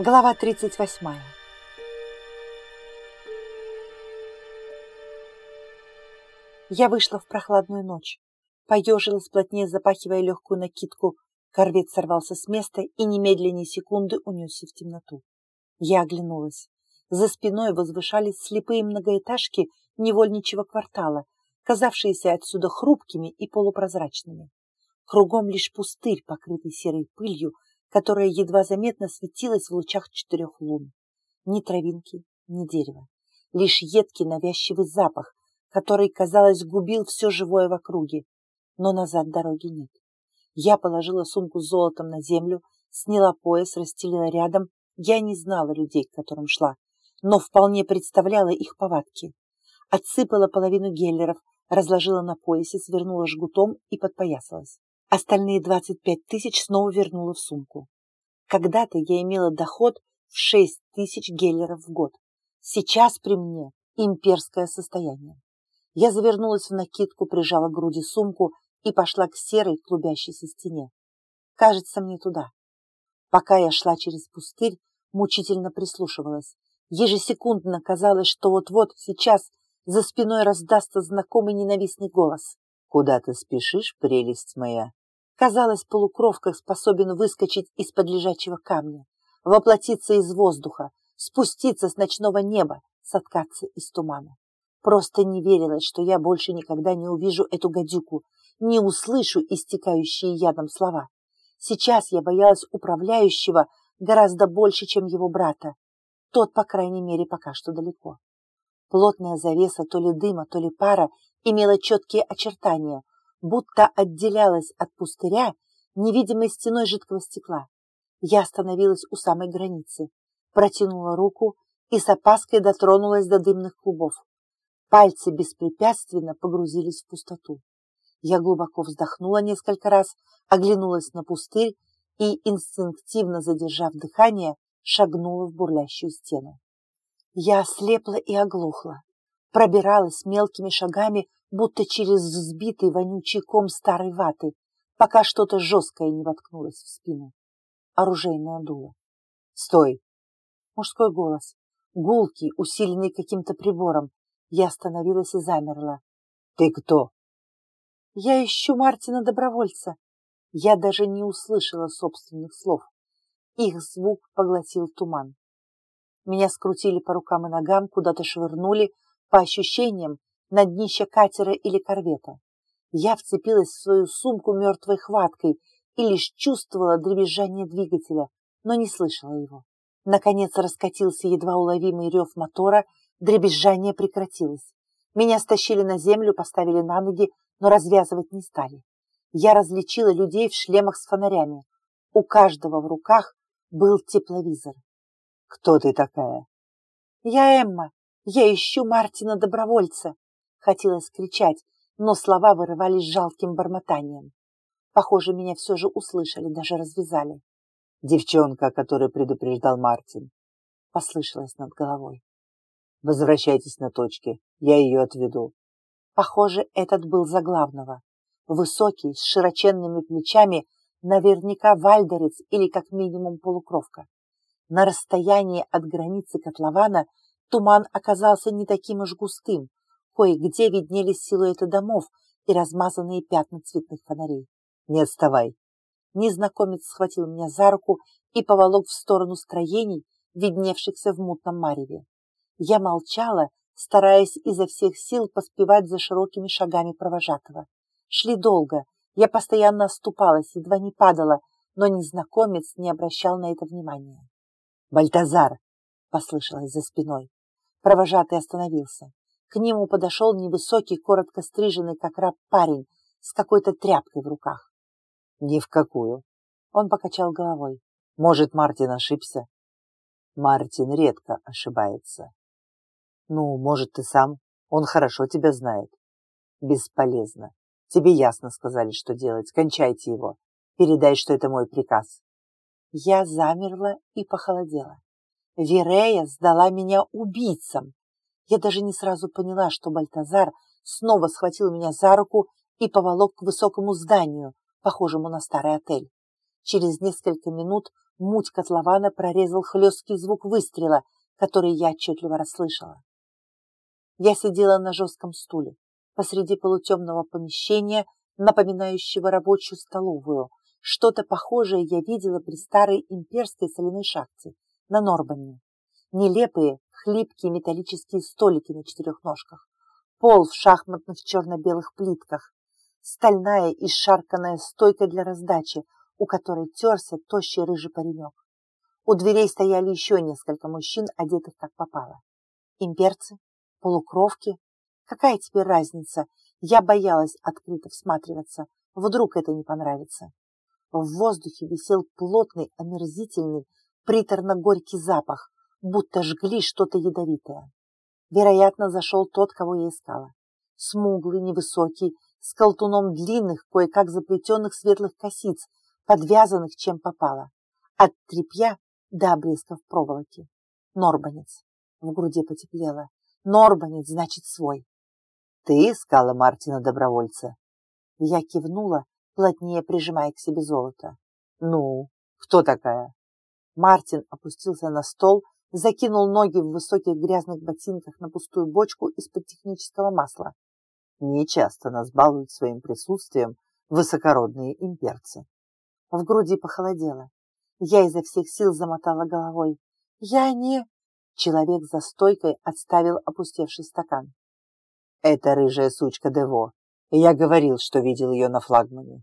Глава 38. Я вышла в прохладную ночь, поежилась плотнее, запахивая легкую накидку. Корвет сорвался с места и немедленно секунды унесся в темноту. Я оглянулась. За спиной возвышались слепые многоэтажки невольничего квартала, казавшиеся отсюда хрупкими и полупрозрачными. Кругом лишь пустырь, покрытый серой пылью, которая едва заметно светилась в лучах четырех лун. Ни травинки, ни дерева. Лишь едкий навязчивый запах, который, казалось, губил все живое в округе. Но назад дороги нет. Я положила сумку с золотом на землю, сняла пояс, расстелила рядом. Я не знала людей, к которым шла, но вполне представляла их повадки. Отсыпала половину геллеров, разложила на поясе, свернула жгутом и подпоясалась. Остальные 25 тысяч снова вернула в сумку. Когда-то я имела доход в 6 тысяч геллеров в год. Сейчас при мне имперское состояние. Я завернулась в накидку, прижала к груди сумку и пошла к серой клубящейся стене. Кажется, мне туда. Пока я шла через пустырь, мучительно прислушивалась. Ежесекундно казалось, что вот-вот сейчас за спиной раздастся знакомый ненавистный голос. «Куда ты спешишь, прелесть моя?» Казалось, полукровка способен выскочить из-под лежачего камня, воплотиться из воздуха, спуститься с ночного неба, соткаться из тумана. Просто не верилось, что я больше никогда не увижу эту гадюку, не услышу истекающие ядом слова. Сейчас я боялась управляющего гораздо больше, чем его брата. Тот, по крайней мере, пока что далеко. Плотная завеса то ли дыма, то ли пара имела четкие очертания, будто отделялась от пустыря невидимой стеной жидкого стекла. Я остановилась у самой границы, протянула руку и с опаской дотронулась до дымных клубов. Пальцы беспрепятственно погрузились в пустоту. Я глубоко вздохнула несколько раз, оглянулась на пустырь и, инстинктивно задержав дыхание, шагнула в бурлящую стену. Я ослепла и оглохла, пробиралась мелкими шагами будто через взбитый вонючий ком старой ваты, пока что-то жесткое не воткнулось в спину. Оружейное дуло. «Стой!» Мужской голос, гулкий, усиленный каким-то прибором. Я остановилась и замерла. «Ты кто?» «Я ищу Мартина Добровольца». Я даже не услышала собственных слов. Их звук поглотил туман. Меня скрутили по рукам и ногам, куда-то швырнули, по ощущениям, на днище катера или корвета. Я вцепилась в свою сумку мертвой хваткой и лишь чувствовала дребезжание двигателя, но не слышала его. Наконец раскатился едва уловимый рев мотора, дребезжание прекратилось. Меня стащили на землю, поставили на ноги, но развязывать не стали. Я различила людей в шлемах с фонарями. У каждого в руках был тепловизор. «Кто ты такая?» «Я Эмма. Я ищу Мартина Добровольца», Хотелось кричать, но слова вырывались жалким бормотанием. Похоже, меня все же услышали, даже развязали. «Девчонка, о которой предупреждал Мартин», — послышалось над головой. «Возвращайтесь на точке, я ее отведу». Похоже, этот был за главного. Высокий, с широченными плечами, наверняка вальдерец или как минимум полукровка. На расстоянии от границы котлована туман оказался не таким уж густым, Кое-где виднелись силуэты домов и размазанные пятна цветных фонарей. «Не отставай!» Незнакомец схватил меня за руку и поволок в сторону строений, видневшихся в мутном мареве. Я молчала, стараясь изо всех сил поспевать за широкими шагами провожатого. Шли долго, я постоянно оступалась, едва не падала, но незнакомец не обращал на это внимания. «Бальтазар!» — послышалось за спиной. Провожатый остановился. К нему подошел невысокий, коротко стриженный, как раб, парень с какой-то тряпкой в руках. «Ни в какую!» Он покачал головой. «Может, Мартин ошибся?» «Мартин редко ошибается». «Ну, может, ты сам? Он хорошо тебя знает». «Бесполезно. Тебе ясно сказали, что делать. Кончайте его. Передай, что это мой приказ». Я замерла и похолодела. Верея сдала меня убийцам. Я даже не сразу поняла, что Бальтазар снова схватил меня за руку и поволок к высокому зданию, похожему на старый отель. Через несколько минут муть котлована прорезал хлесткий звук выстрела, который я отчетливо расслышала. Я сидела на жестком стуле посреди полутемного помещения, напоминающего рабочую столовую. Что-то похожее я видела при старой имперской соляной шахте на Норбане. Нелепые, хлипкие металлические столики на четырех ножках, пол в шахматных черно-белых плитках, стальная и шарканая стойка для раздачи, у которой терся тощий рыжий паренек. У дверей стояли еще несколько мужчин, одетых как попало. Имперцы, полукровки. Какая теперь разница? Я боялась открыто всматриваться. Вдруг это не понравится. В воздухе висел плотный, омерзительный, приторно-горький запах, будто жгли что-то ядовитое. Вероятно, зашел тот, кого я искала. Смуглый, невысокий, с колтуном длинных, кое-как заплетенных светлых косиц, подвязанных чем попало. От тряпья до обрезков проволоки. Норбанец. В груди потеплело. Норбанец, значит, свой. Ты искала Мартина добровольца? Я кивнула, плотнее прижимая к себе золото. Ну, кто такая? Мартин опустился на стол, закинул ноги в высоких грязных ботинках на пустую бочку из-под технического масла. Не часто нас балуют своим присутствием высокородные имперцы. В груди похолодело. Я изо всех сил замотала головой. Я не... Человек за стойкой отставил опустевший стакан. Это рыжая сучка Дево. Я говорил, что видел ее на флагмане.